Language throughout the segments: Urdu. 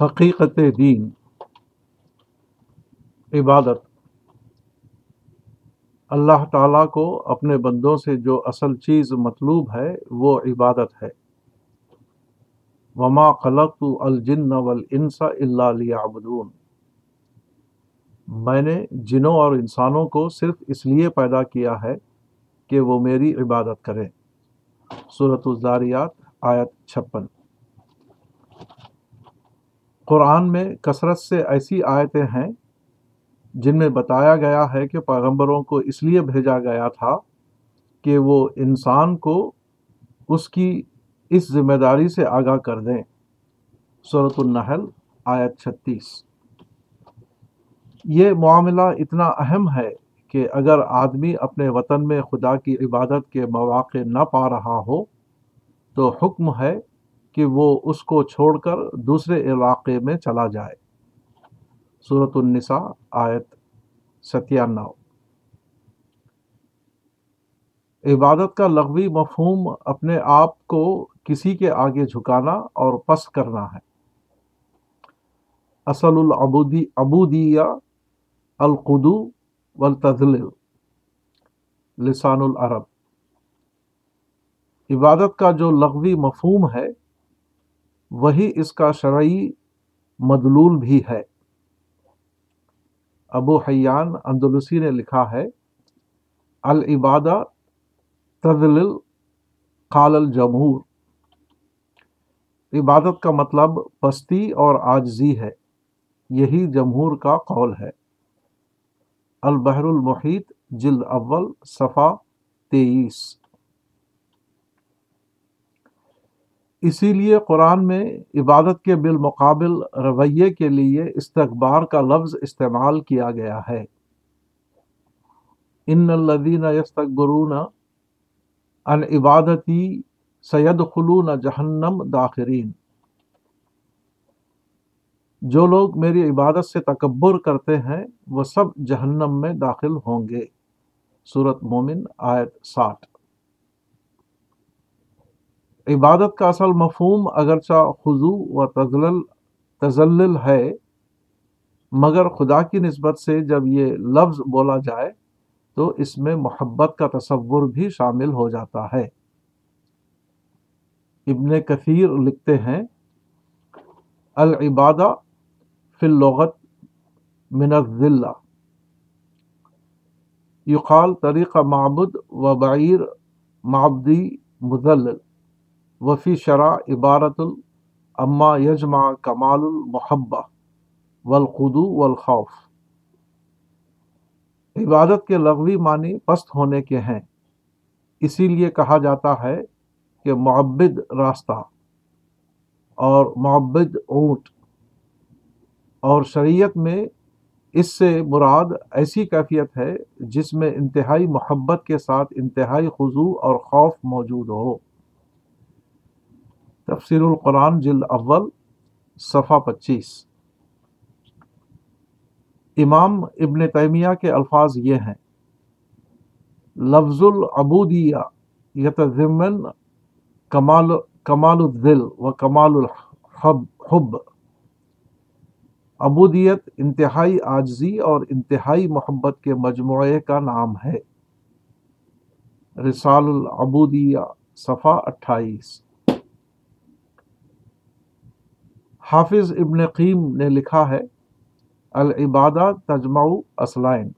حقیقت دین، عبادت۔ اللہ تعالیٰ کو اپنے بندوں سے جو اصل چیز مطلوب ہے، وہ عبادت ہے۔ وما خلق الجن والانس الا لیعبدون میں نے جنوں اور انسانوں کو صرف اس لیے پیدا کیا ہے کہ وہ میری عبادت کریں۔ صورت الزاریات، آیت چھپن۔ قرآن میں کثرت سے ایسی آیتیں ہیں جن میں بتایا گیا ہے کہ پیغمبروں کو اس لیے بھیجا گیا تھا کہ وہ انسان کو اس کی اس ذمہ داری سے آگاہ کر دیں۔ صورت النحل، آیت چھتیس۔ یہ معاملہ اتنا اہم ہے کہ اگر آدمی اپنے وطن میں خدا کی عبادت کے مواقع نہ پا رہا ہو تو حکم ہے کہ وہ اس کو چھوڑ کر دوسرے علاقے میں چلا جائے۔ صورت النساء، آیت ستیانو عبادت کا لغوی مفہوم اپنے آپ کو کسی کے آگے جھکانا اور پس کرنا ہے۔ اصل العبودی ابودیہ القدو والتذل لسان العرب۔ عبادت کا جو لغوی مفہوم ہے وہی اس کا شرعی مدلول بھی ہے۔ ابو حیان اندلسی نے لکھا ہے، العبادہ تزل قال الجمہور۔ عبادت کا مطلب پستی اور آجزی ہے، یہی جمہور کا قول ہے۔ البحر المحیط، جلد اول صفا تیئیس۔ اسی لیے قرآن میں عبادت کے بالمقابل رویے کے لیے استقبار کا لفظ استعمال کیا گیا ہے۔ ان الدین یستقبرون ان عبادتی سید خلون جہنم داخرین۔ جو لوگ میری عبادت سے تکبر کرتے ہیں، وہ سب جہنم میں داخل ہوں گے۔ صورت مومن، آیت ساٹھ۔ عبادت کا اصل مفہوم اگرچہ خضو و تزل تزلل ہے، مگر خدا کی نسبت سے جب یہ لفظ بولا جائے تو اس میں محبت کا تصور بھی شامل ہو جاتا ہے۔ ابن کثیر لکھتے ہیں، العبادہ فی اللغت من الذلہ۔ یقال طریقہ معبد و بعیر معبدی مذلل۔ وفی شرح عبارت الما یجمع کمال المحبہ والقدو والخوف۔ عبادت کے لغوی معنی پست ہونے کے ہیں۔ اسی لیے کہا جاتا ہے کہ معبد راستہ اور معبد اونٹ۔ اور شریعت میں اس سے مراد ایسی کیفیت ہے جس میں انتہائی محبت کے ساتھ انتہائی خضوع اور خوف موجود ہو۔ تفسیر القرآن جلد اول، صفحہ پچیس۔ امام ابن تیمیہ کے الفاظ یہ ہیں، لفظ العبودیہ یتضمن کمال کمال الدل و کمال الحب، حب۔ عبودیت انتہائی آجزی اور انتہائی محبت کے مجموعے کا نام ہے۔ رسال العبودیہ، صفحہ اٹھائیس۔ حافظ ابن قیم نے لکھا ہے، العبادہ تجمع اسلائن،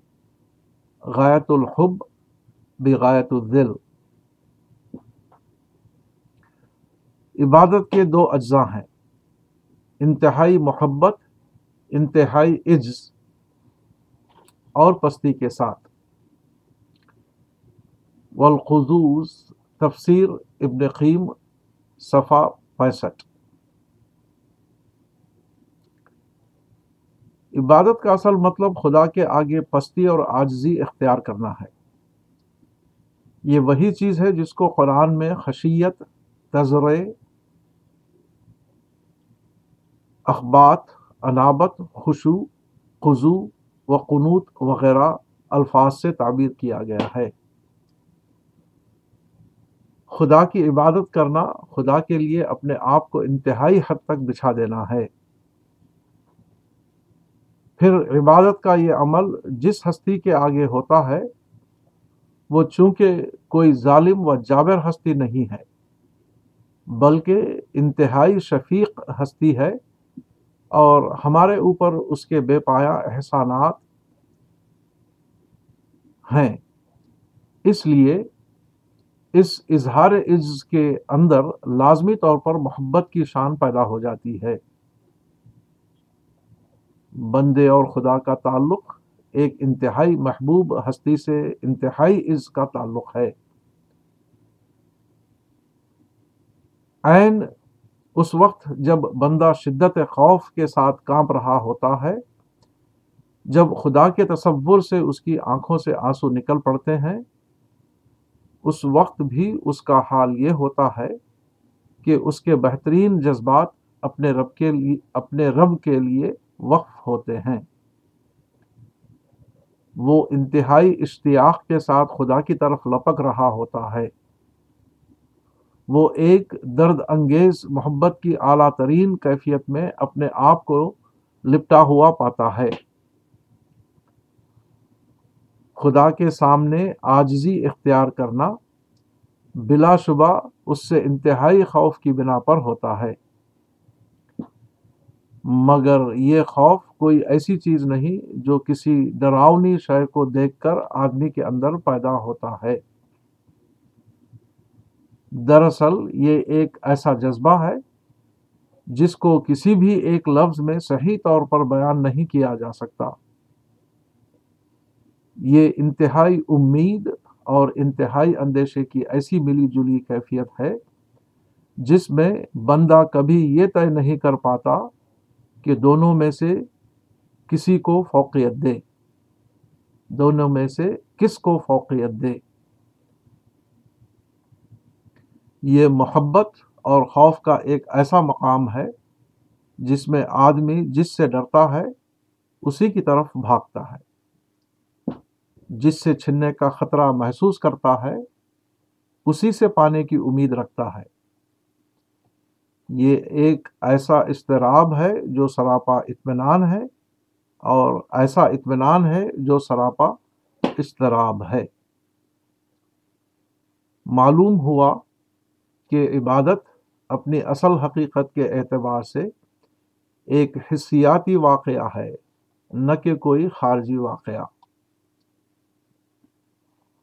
غایت الحب بغایت الدل عبادت کے دو اجزاء ہیں، انتہائی محبت، انتہائی عجز اور پستی کے ساتھ۔ والخضوز تفسیر ابن قیم، صفحہ پینسٹھ۔ عبادت کا اصل مطلب خدا کے آگے پستی اور آجزی اختیار کرنا ہے۔ یہ وہی چیز ہے جس کو قرآن میں خشیت تذر اخبات، انابت خوشو خضو و قنوت وغیرہ الفاظ سے تعبیر کیا گیا ہے۔ خدا کی عبادت کرنا خدا کے لیے اپنے آپ کو انتہائی حد تک بچھا دینا ہے۔ پھر عبادت کا یہ عمل جس ہستی کے آگے ہوتا ہے، وہ چونکہ کوئی ظالم و جابر ہستی نہیں ہے، بلکہ انتہائی شفیق ہستی ہے اور ہمارے اوپر اس کے بے پایا احسانات ہیں۔ اس لیے اس اظہار عز کے اندر لازمی طور پر محبت کی شان پیدا ہو جاتی ہے۔ بندے اور خدا کا تعلق ایک انتہائی محبوب ہستی سے انتہائی عز کا تعلق ہے۔ عین اس وقت جب بندہ شدت خوف کے ساتھ کانپ رہا ہوتا ہے، جب خدا کے تصور سے اس کی آنکھوں سے آنسو نکل پڑتے ہیں، اس وقت بھی اس کا حال یہ ہوتا ہے کہ اس کے بہترین جذبات اپنے رب کے لیے، اپنے رب کے لیے وقف ہوتے ہیں۔ وہ انتہائی اشتیاق کے ساتھ خدا کی طرف لپک رہا ہوتا ہے۔ وہ ایک درد انگیز محبت کی اعلیٰ ترین کیفیت میں اپنے آپ کو لپٹا ہوا پاتا ہے۔ خدا کے سامنے آجزی اختیار کرنا بلا شبہ اس سے انتہائی خوف کی بنا پر ہوتا ہے۔ مگر یہ خوف کوئی ایسی چیز نہیں جو کسی ڈراؤنی شے کو دیکھ کر آدمی کے اندر پیدا ہوتا ہے۔ دراصل یہ ایک ایسا جذبہ ہے جس کو کسی بھی ایک لفظ میں صحیح طور پر بیان نہیں کیا جا سکتا۔ یہ انتہائی امید اور انتہائی اندیشے کی ایسی ملی جلی کیفیت ہے جس میں بندہ کبھی یہ طے نہیں کر پاتا کہ دونوں میں سے کسی کو فوقیت دے۔ دونوں میں سے کس کو فوقیت دے؟ یہ محبت اور خوف کا ایک ایسا مقام ہے جس میں آدمی جس سے ڈرتا ہے، اسی کی طرف بھاگتا ہے۔ جس سے چھننے کا خطرہ محسوس کرتا ہے، اسی سے پانے کی امید رکھتا ہے۔ یہ ایک ایسا اضطراب ہے جو سراپا اطمینان ہے اور ایسا اطمینان ہے جو سراپا اضطراب ہے۔ معلوم ہوا کہ عبادت اپنی اصل حقیقت کے اعتبار سے ایک حصیاتی واقعہ ہے، نہ کہ کوئی خارجی واقعہ۔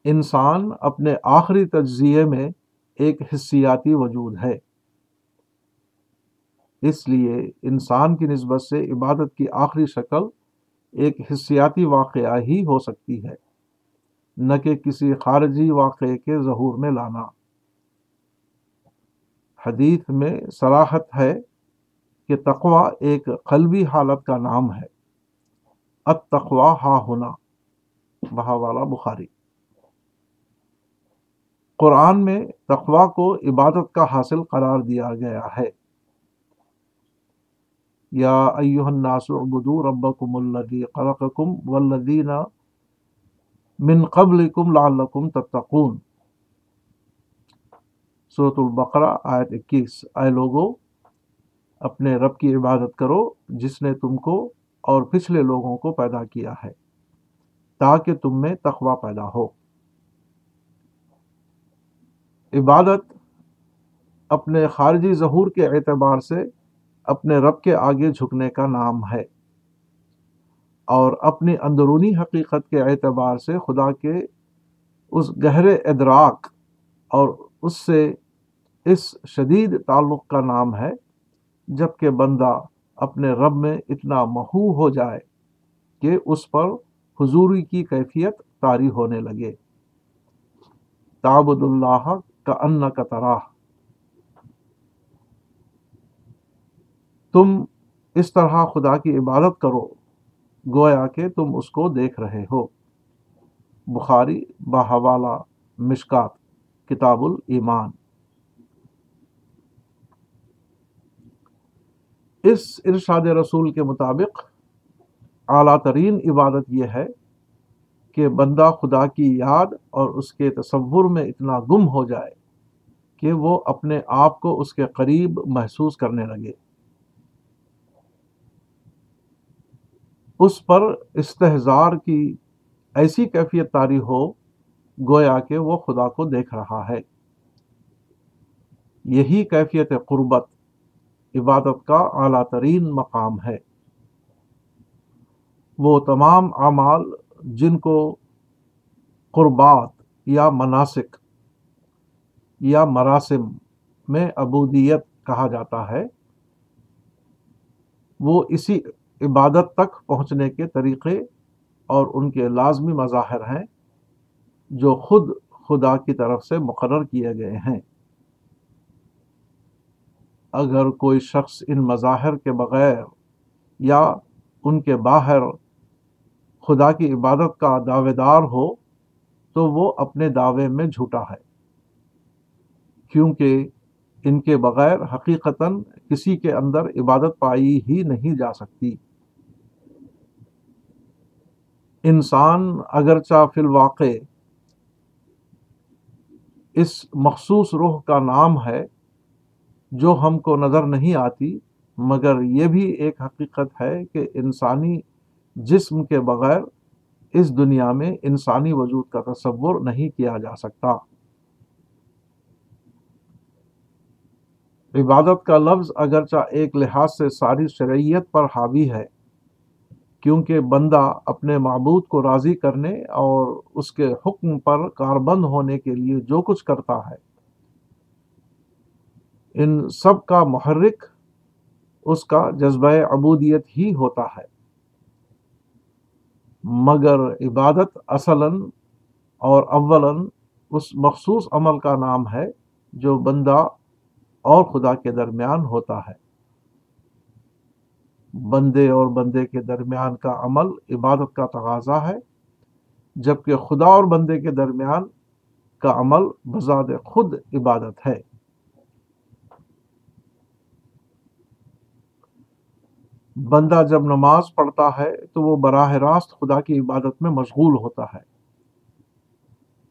انسان اپنے آخری تجزیے میں ایک حصیاتی وجود ہے۔ اس لیے انسان کی نسبت سے عبادت کی آخری شکل ایک حصیاتی واقعہ ہی ہو سکتی ہے، نہ کہ کسی خارجی واقعے کے ظہور میں لانا۔ حدیث میں صلاحت ہے کہ تقوا ایک قلبی حالت کا نام ہے۔ اتقوا ہا ہونا بہا والا بخاری۔ قرآن میں تقوا کو عبادت کا حاصل قرار دیا گیا ہے۔ یا ایوہ الناس عبدو ربکم الذی قلقکم والذین من قبلکم لعلکم تتقون. صورت البقرہ آیت اکیس۔ اے لوگو، اپنے رب کی عبادت کرو، جس نے تم کو اور پچھلے لوگوں کو پیدا کیا ہے، تاکہ تم میں تخوا پیدا ہو۔ عبادت اپنے خارجی ظہور کے اعتبار سے اپنے رب کے آگے جھکنے کا نام ہے اور اپنی اندرونی حقیقت کے اعتبار سے خدا کے اس گہرے ادراک اور اس سے اس شدید تعلق کا نام ہے، جبکہ بندہ اپنے رب میں اتنا محو ہو جائے کہ اس پر حضوری کی کیفیت طاری ہونے لگے۔ تعبد اللہ کا ان کا طرح تم اس طرح خدا کی عبادت کرو، گویا کہ تم اس کو دیکھ رہے ہو۔ بخاری بحوالہ مشکات، کتاب الایمان۔ اس ارشاد رسول کے مطابق اعلیٰ ترین عبادت یہ ہے کہ بندہ خدا کی یاد اور اس کے تصور میں اتنا گم ہو جائے کہ وہ اپنے آپ کو اس کے قریب محسوس کرنے لگے۔ اس پر استحزار کی ایسی کیفیت تاری ہو گویا کہ وہ خدا کو دیکھ رہا ہے۔ یہی کیفیت قربت عبادت کا اعلیٰ ترین مقام ہے۔ وہ تمام اعمال جن کو قربات یا مناسک یا مراسم میں ابودیت کہا جاتا ہے، وہ اسی عبادت تک پہنچنے کے طریقے اور ان کے لازمی مظاہر ہیں جو خود خدا کی طرف سے مقرر کیے گئے ہیں۔ اگر کوئی شخص ان مظاہر کے بغیر یا ان کے باہر خدا کی عبادت کا دعوے دار ہو تو وہ اپنے دعوے میں جھوٹا ہے، کیونکہ ان کے بغیر حقیقتاً کسی کے اندر عبادت پائی ہی نہیں جا سکتی۔ انسان اگرچہ فی الواقع اس مخصوص روح کا نام ہے، جو ہم کو نظر نہیں آتی، مگر یہ بھی ایک حقیقت ہے کہ انسانی جسم کے بغیر اس دنیا میں انسانی وجود کا تصور نہیں کیا جا سکتا۔ عبادت کا لفظ اگرچہ ایک لحاظ سے ساری شرعیت پر حاوی ہے کیونکہ بندہ اپنے معبود کو راضی کرنے اور اس کے حکم پر کاربند ہونے کے لیے جو کچھ کرتا ہے۔ ان سب کا محرک اس کا جذبہ عبودیت ہی ہوتا ہے۔ مگر عبادت اصلاً اور اولاً اس مخصوص عمل کا نام ہے جو بندہ اور خدا کے درمیان ہوتا ہے۔ بندے اور بندے کے درمیان کا عمل عبادت کا تقاضا ہے، جبکہ خدا اور بندے کے درمیان کا عمل بذات خود عبادت ہے۔ بندہ جب نماز پڑھتا ہے تو وہ براہ راست خدا کی عبادت میں مشغول ہوتا ہے۔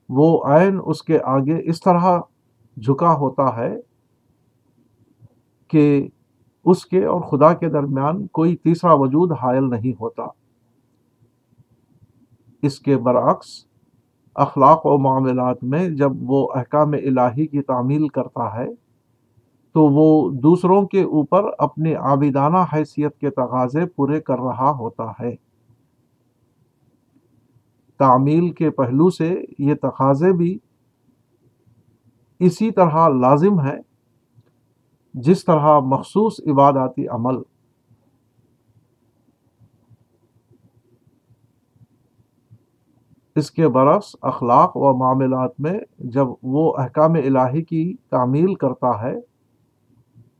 وہ عین اس کے آگے اس طرح جھکا ہوتا ہے کہ اس کے اور خدا کے درمیان کوئی تیسرا وجود حائل نہیں ہوتا۔ اس کے برعکس، اخلاق و معاملات میں جب وہ احکام الہی کی تعمیل کرتا ہے، تو وہ دوسروں کے اوپر اپنی عابدانہ حیثیت کے تقاضے پورے کر رہا ہوتا ہے۔ تعمیل کے پہلو سے یہ تقاضے بھی اسی طرح لازم ہے جس طرح مخصوص عباداتی عمل۔ اس کے برعکس اخلاق و معاملات میں جب وہ احکام الہی کی تعمیل کرتا ہے،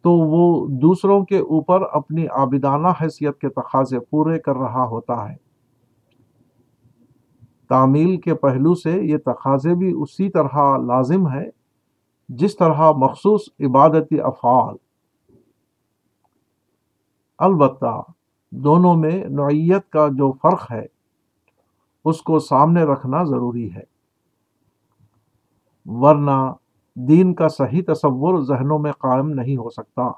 تو وہ دوسروں کے اوپر اپنی عابدانہ حیثیت کے تقاضے پورے کر رہا ہوتا ہے۔ تعمیل کے پہلو سے یہ تقاضے بھی اسی طرح لازم ہے جس طرح مخصوص عبادتی افعال۔ البتہ دونوں میں نوعیت کا جو فرق ہے، اس کو سامنے رکھنا ضروری ہے۔ ورنہ دین کا صحیح تصور ذہنوں میں قائم نہیں ہو سکتا۔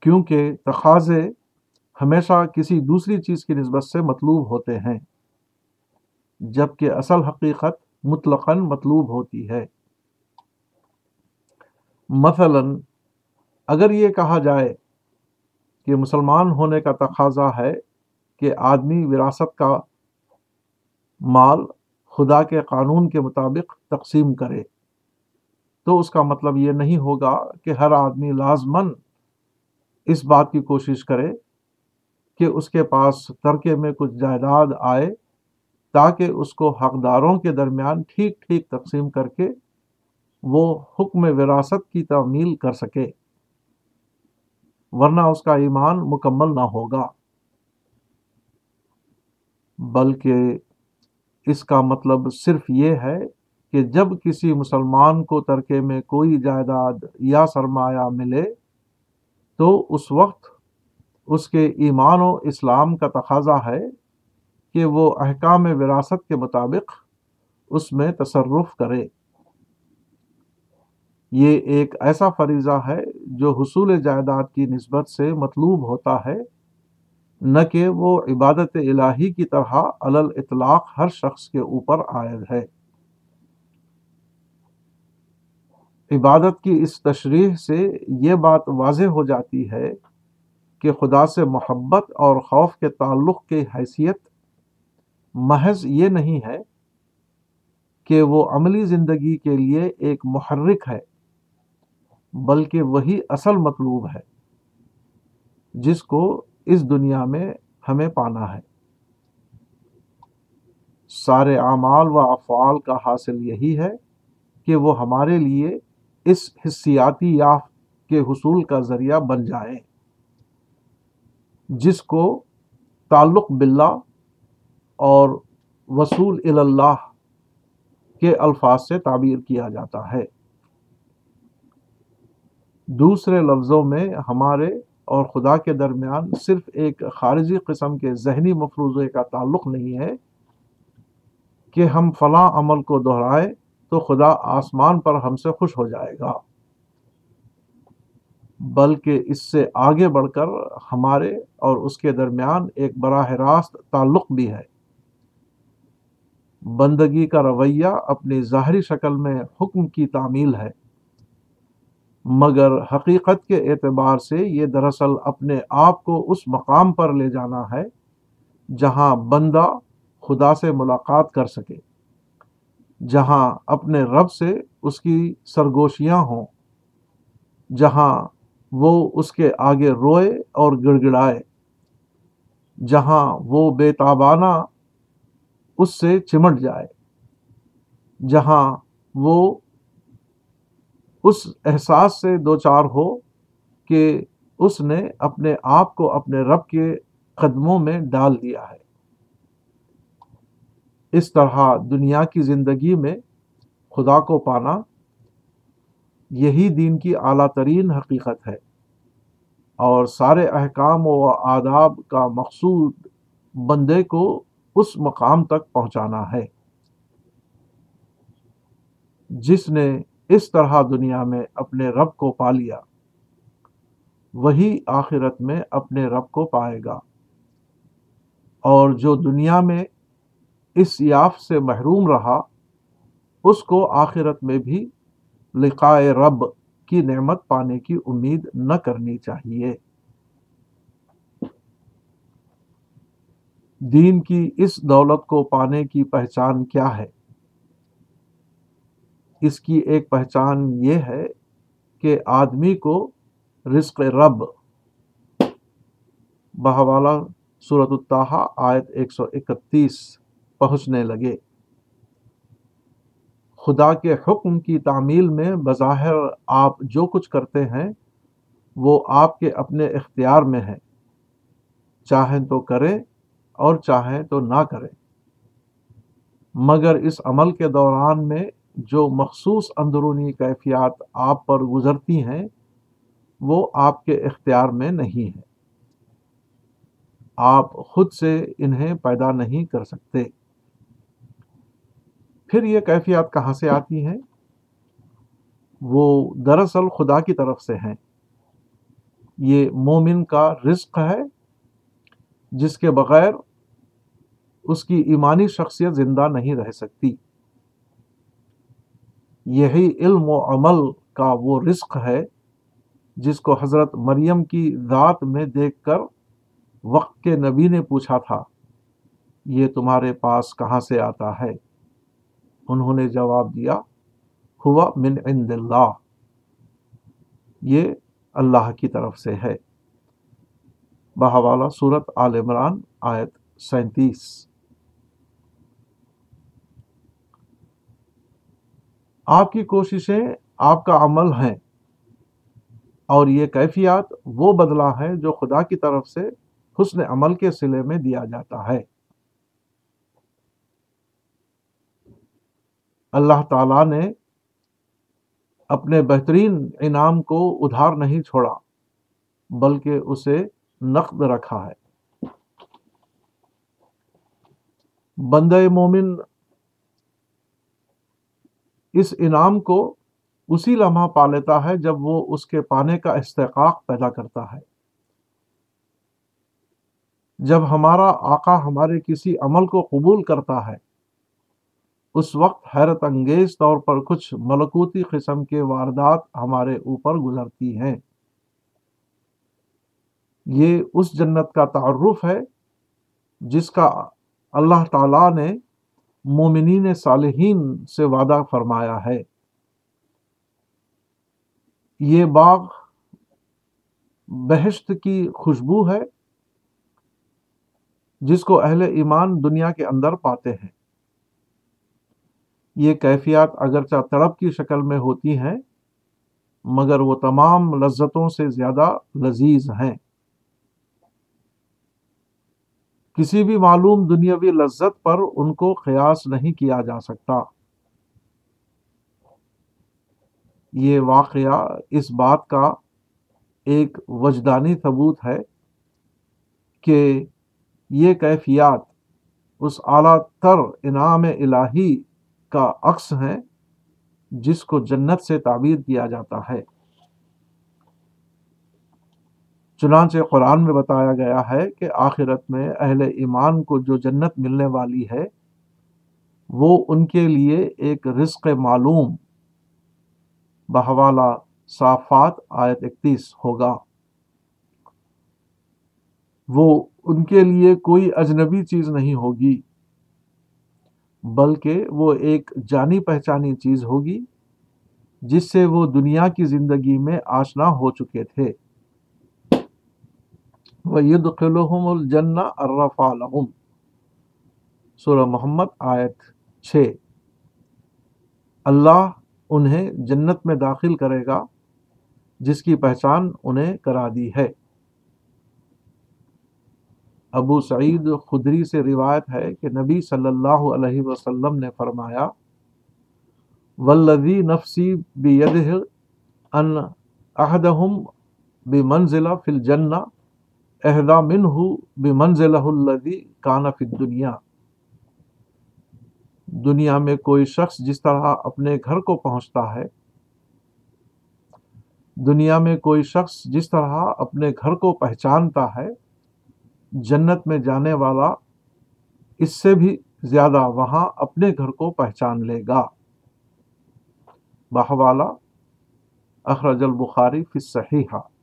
کیونکہ تقاضے ہمیشہ کسی دوسری چیز کی نسبت سے مطلوب ہوتے ہیں، جبکہ اصل حقیقت مطلق مطلوب ہوتی ہے۔ مثلا اگر یہ کہا جائے کہ مسلمان ہونے کا تقاضا ہے کہ آدمی وراثت کا مال خدا کے قانون کے مطابق تقسیم کرے، تو اس کا مطلب یہ نہیں ہوگا کہ ہر آدمی لازمن اس بات کی کوشش کرے کہ اس کے پاس ترکے میں کچھ جائیداد آئے تاکہ اس کو حقداروں کے درمیان ٹھیک ٹھیک تقسیم کر کے وہ حکم وراثت کی تعمیل کر سکے، ورنہ اس کا ایمان مکمل نہ ہوگا۔ بلکہ اس کا مطلب صرف یہ ہے کہ جب کسی مسلمان کو ترکے میں کوئی جائیداد یا سرمایہ ملے، تو اس وقت اس کے ایمان و اسلام کا تقاضا ہے۔ کہ وہ احکام وراثت کے مطابق اس میں تصرف کرے۔ یہ ایک ایسا فریضہ ہے جو حصول جائیداد کی نسبت سے مطلوب ہوتا ہے، نہ کہ وہ عبادت الہی کی طرح علل اطلاق ہر شخص کے اوپر عائد ہے۔ عبادت کی اس تشریح سے یہ بات واضح ہو جاتی ہے کہ خدا سے محبت اور خوف کے تعلق کی حیثیت محض یہ نہیں ہے کہ وہ عملی زندگی کے لیے ایک محرک ہے، بلکہ وہی اصل مطلوب ہے، جس کو اس دنیا میں ہمیں پانا ہے۔ سارے اعمال و افعال کا حاصل یہی ہے کہ وہ ہمارے لیے اس حصیاتی یافت کے حصول کا ذریعہ بن جائیں، جس کو تعلق باللہ اور وصول اللہ کے الفاظ سے تعبیر کیا جاتا ہے۔ دوسرے لفظوں میں ہمارے اور خدا کے درمیان صرف ایک خارجی قسم کے ذہنی مفروضے کا تعلق نہیں ہے کہ ہم فلاں عمل کو دہرائیں تو خدا آسمان پر ہم سے خوش ہو جائے گا، بلکہ اس سے آگے بڑھ کر ہمارے اور اس کے درمیان ایک براہ راست تعلق بھی ہے۔ بندگی کا رویہ اپنی ظاہری شکل میں حکم کی تعمیل ہے۔ مگر حقیقت کے اعتبار سے یہ دراصل اپنے آپ کو اس مقام پر لے جانا ہے جہاں بندہ خدا سے ملاقات کر سکے، جہاں اپنے رب سے اس کی سرگوشیاں ہوں، جہاں وہ اس کے آگے روئے اور گڑ گڑائے، جہاں وہ بے تابانہ اس سے چمٹ جائے، جہاں وہ اس احساس سے دو چار ہو کہ اس نے اپنے آپ کو اپنے رب کے قدموں میں ڈال دیا ہے۔ اس طرح دنیا کی زندگی میں خدا کو پانا یہی دین کی اعلیٰ ترین حقیقت ہے۔ اور سارے احکام و آداب کا مقصود بندے کو اس مقام تک پہنچانا ہے۔ جس نے اس طرح دنیا میں اپنے رب کو پا لیا، وہی آخرت میں اپنے رب کو پائے گا۔ اور جو دنیا میں اس یاف سے محروم رہا، اس کو آخرت میں بھی لقائے رب کی نعمت پانے کی امید نہ کرنی چاہیے۔ دین کی اس دولت کو پانے کی پہچان کیا ہے؟ اس کی ایک پہچان یہ ہے کہ آدمی کو رزق رب، بہوالا صورت الطحا آیت ایک سو اکتیس پہنچنے لگے۔ خدا کے حکم کی تعمیل میں بظاہر آپ جو کچھ کرتے ہیں، وہ آپ کے اپنے اختیار میں ہے چاہیں تو کریں اور چاہیں تو نہ کریں مگر اس عمل کے دوران میں جو مخصوص اندرونی کیفیات آپ پر گزرتی ہیں، وہ آپ کے اختیار میں نہیں ہے آپ خود سے انہیں پیدا نہیں کر سکتے۔ پھر یہ کیفیات کہاں سے آتی ہیں؟ وہ دراصل خدا کی طرف سے ہیں۔ یہ مومن کا رزق ہے جس کے بغیر اس کی ایمانی شخصیت زندہ نہیں رہ سکتی۔ یہی علم و عمل کا وہ رزق ہے جس کو حضرت مریم کی ذات میں دیکھ کر وقت کے نبی نے پوچھا تھا، یہ تمہارے پاس کہاں سے آتا ہے؟ انہوں نے جواب دیا، ہوا من عند اللہ۔ یہ اللہ کی طرف سے ہے۔ بہوالا صورت عال عمران آیت سینتیس۔ آپ کی کوششیں آپ کا عمل ہیں اور یہ کیفیات وہ بدلہ ہے جو خدا کی طرف سے حسن عمل کے سلے میں دیا جاتا ہے۔ اللہ تعالی نے اپنے بہترین انعام کو ادھار نہیں چھوڑا، بلکہ اسے نقد رکھا ہے۔ بندہ مومن اس انعام کو اسی لمحہ پا لیتا ہے جب وہ اس کے پانے کا استحقاق پیدا کرتا ہے۔ جب ہمارا آقا ہمارے کسی عمل کو قبول کرتا ہے، اس وقت حیرت انگیز طور پر کچھ ملکوتی قسم کے واردات ہمارے اوپر گزرتی ہیں۔ یہ اس جنت کا تعارف ہے جس کا اللہ تعالی نے مومنین صالحین سے وعدہ فرمایا ہے۔ یہ باغ بہشت کی خوشبو ہے جس کو اہل ایمان دنیا کے اندر پاتے ہیں۔ یہ کیفیات اگرچہ تڑپ کی شکل میں ہوتی ہیں، مگر وہ تمام لذتوں سے زیادہ لذیذ ہیں۔ کسی بھی معلوم دنیاوی لذت پر ان کو قیاس نہیں کیا جا سکتا۔ یہ واقعہ اس بات کا ایک وجدانی ثبوت ہے کہ یہ کیفیات اس اعلیٰ تر انعام الہی کا عکس ہیں جس کو جنت سے تعبیر کیا جاتا ہے۔ چنانچہ قرآن میں بتایا گیا ہے کہ آخرت میں اہل ایمان کو جو جنت ملنے والی ہے، وہ ان کے لیے ایک رزق معلوم۔ بحوالہ صافات آیت اکتیس ہوگا۔ وہ ان کے لیے کوئی اجنبی چیز نہیں ہوگی، بلکہ وہ ایک جانی پہچانی چیز ہوگی، جس سے وہ دنیا کی زندگی میں آشنا ہو چکے تھے۔ وَيُدْخِلُهُمُ الْجَنَّةَ الرَّفَى لَهُمْ۔ سورہ محمد آیت 6 اللہ انہیں جنت میں داخل کرے گا، جس کی پہچان انہیں کرا دی ہے۔ ابو سعید خدری سے روایت ہے کہ نبی صلی اللہ علیہ وسلم نے فرمایا ولدی نفسی بید ان احدہم بمنزلہ فی الجنہ اہدا من ہو بے منزل الدی کانف دنیا دنیا میں کوئی شخص جس طرح اپنے گھر کو پہنچتا ہے۔ دنیا میں کوئی شخص جس طرح اپنے گھر کو پہچانتا ہے۔ جنت میں جانے والا اس سے بھی زیادہ وہاں اپنے گھر کو پہچان لے گا۔ بہوالا، اخرج البخاری فی صحیحہ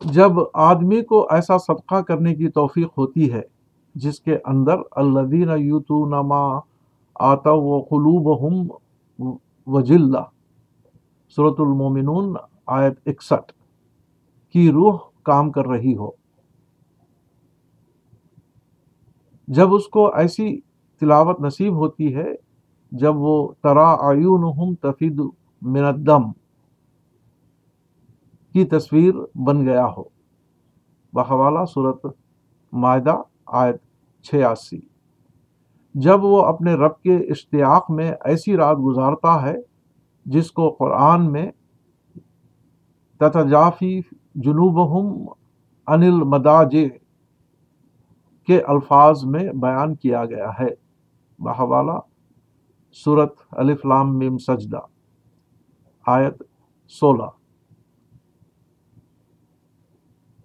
جب آدمی کو ایسا صدقہ کرنے کی توفیق ہوتی ہے، جس کے اندر الدین یوتو نما آتا و قلوب ہم وجلہ صورت المومنون آیت اکسٹھ، کی روح کام کر رہی ہو۔ جب اس کو ایسی تلاوت نصیب ہوتی ہے، جب وہ ترا آیون تفید من الدم کی تصویر بن گیا ہو۔ بحوالہ صورت معدہ آیت چھیاسی۔ جب وہ اپنے رب کے اشتیاق میں ایسی رات گزارتا ہے جس کو قرآن میں تتجافی جنوبہم انل مداج کے الفاظ میں بیان کیا گیا ہے۔ بحوالہ صورت الفلام میم سجدہ آیت سولہ۔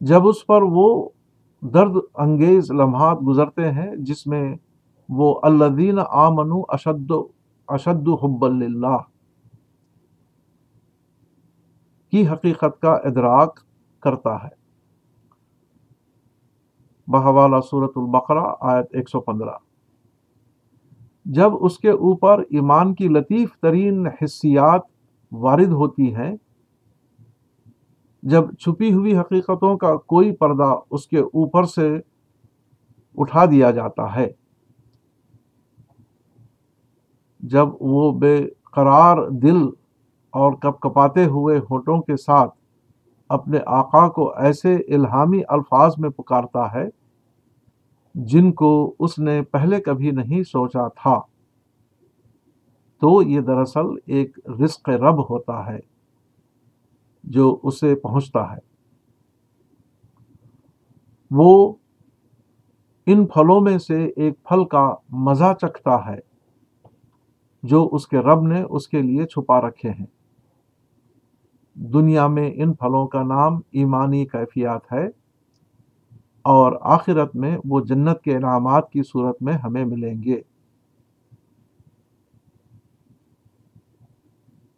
جب اس پر وہ درد انگیز لمحات گزرتے ہیں، جس میں وہ الدین آمنو اشد اشد حب اللہ کی حقیقت کا ادراک کرتا ہے۔ بحوالہ صورت البقرہ، آیت ایک سو پندرہ۔ جب اس کے اوپر ایمان کی لطیف ترین حصیات وارد ہوتی ہیں جب چھپی ہوئی حقیقتوں کا کوئی پردہ اس کے اوپر سے اٹھا دیا جاتا ہے، جب وہ بے قرار دل اور کپ کپاتے ہوئے ہونٹوں کے ساتھ اپنے آقا کو ایسے الہامی الفاظ میں پکارتا ہے جن کو اس نے پہلے کبھی نہیں سوچا تھا۔ تو یہ دراصل ایک رزق رب ہوتا ہے۔ جو اسے پہنچتا ہے۔ وہ ان پھلوں میں سے ایک پھل کا مزہ چکھتا ہے جو اس کے رب نے اس کے لیے چھپا رکھے ہیں۔ دنیا میں ان پھلوں کا نام ایمانی کیفیات ہے اور آخرت میں وہ جنت کے انعامات کی صورت میں ہمیں ملیں گے۔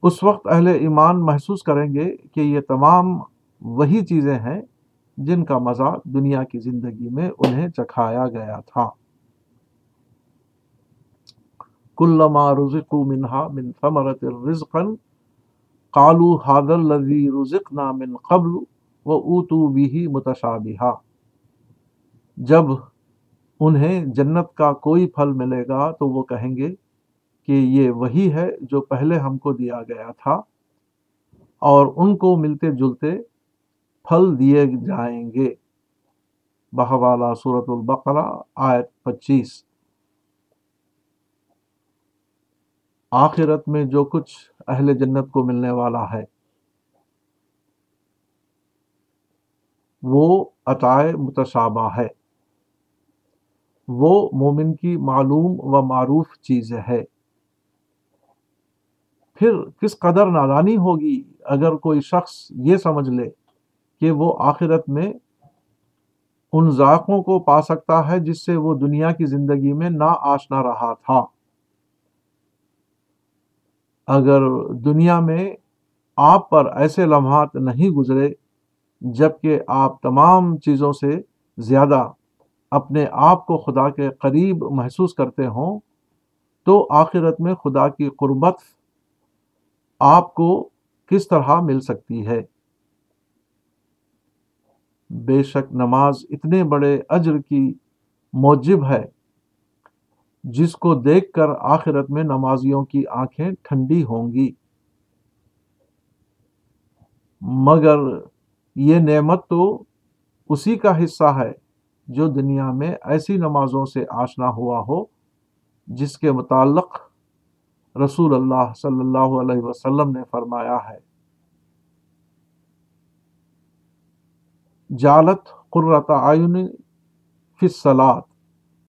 اس وقت اہل ایمان محسوس کریں گے کہ یہ تمام وہی چیزیں ہیں جن کا مزہ دنیا کی زندگی میں انہیں چکھایا گیا تھا۔ کلما رزقو منہا من ثمرت رزقا قالو حاد الذي رزقنا من قبل و اوتو بھی متشابہا جب انہیں جنت کا کوئی پھل ملے گا تو وہ کہیں گے کہ یہ وہی ہے جو پہلے ہم کو دیا گیا تھا اور ان کو ملتے جلتے پھل دیے جائیں گے۔ بہوالا صورت البقرہ، آیت پچیس۔ آخرت میں جو کچھ اہل جنت کو ملنے والا ہے، وہ عطائے متشابہ ہے۔ وہ مومن کی معلوم و معروف چیز ہے پھر کس قدر نادانی ہوگی اگر کوئی شخص یہ سمجھ لے کہ وہ آخرت میں ان ذائقوں کو پا سکتا ہے جس سے وہ دنیا کی زندگی میں نہ آشنا رہا تھا۔ اگر دنیا میں آپ پر ایسے لمحات نہیں گزرے جبکہ آپ تمام چیزوں سے زیادہ اپنے آپ کو خدا کے قریب محسوس کرتے ہوں، تو آخرت میں خدا کی قربت آپ کو کس طرح مل سکتی ہے؟ بے شک نماز اتنے بڑے اجر کی موجب ہے جس کو دیکھ کر آخرت میں نمازیوں کی آنکھیں ٹھنڈی ہوں گی۔ مگر یہ نعمت تو اسی کا حصہ ہے جو دنیا میں ایسی نمازوں سے آشنا ہوا ہو جس کے متعلق رسول اللہ صلی اللہ علیہ وسلم نے فرمایا ہے۔ جالت قرۃ آئین فصلات